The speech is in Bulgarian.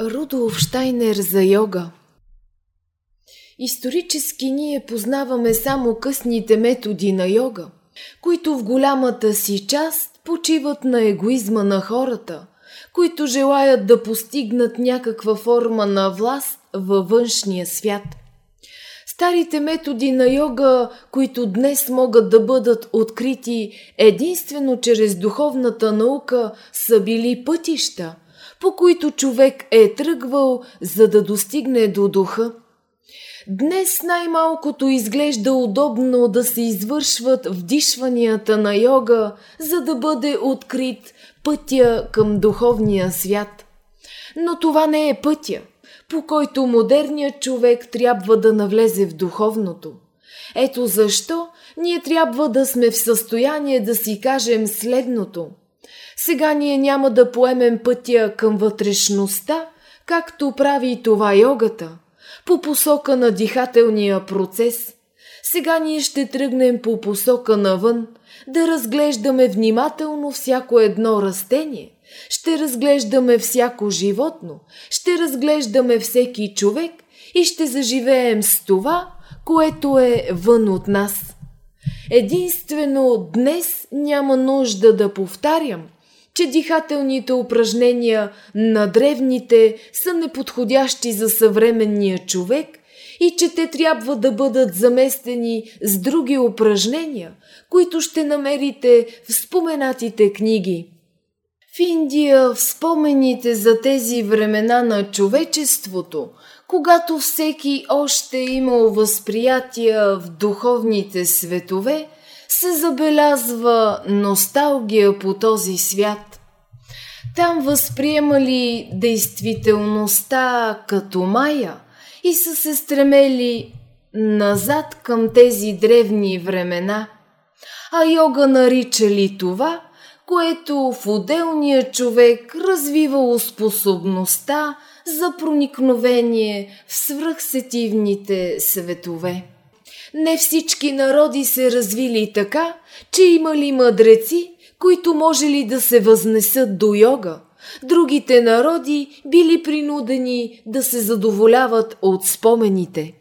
Рудолф Штайнер за йога Исторически ние познаваме само късните методи на йога, които в голямата си част почиват на егоизма на хората, които желаят да постигнат някаква форма на власт във външния свят. Старите методи на йога, които днес могат да бъдат открити единствено чрез духовната наука, са били пътища – по които човек е тръгвал, за да достигне до духа. Днес най-малкото изглежда удобно да се извършват вдишванията на йога, за да бъде открит пътя към духовния свят. Но това не е пътя, по който модерният човек трябва да навлезе в духовното. Ето защо ние трябва да сме в състояние да си кажем следното – сега ние няма да поемем пътя към вътрешността, както прави това йогата, по посока на дихателния процес. Сега ние ще тръгнем по посока навън, да разглеждаме внимателно всяко едно растение, ще разглеждаме всяко животно, ще разглеждаме всеки човек и ще заживеем с това, което е вън от нас. Единствено днес няма нужда да повтарям – че дихателните упражнения на древните са неподходящи за съвременния човек и че те трябва да бъдат заместени с други упражнения, които ще намерите в споменатите книги. В Индия в спомените за тези времена на човечеството, когато всеки още имал възприятия в духовните светове – се забелязва носталгия по този свят. Там възприемали действителността като Майя и са се стремели назад към тези древни времена, а йога наричали това, което в отделния човек развивало способността за проникновение в свръхсетивните светове. Не всички народи се развили така, че имали мъдреци, които можели да се възнесат до йога. Другите народи били принудени да се задоволяват от спомените.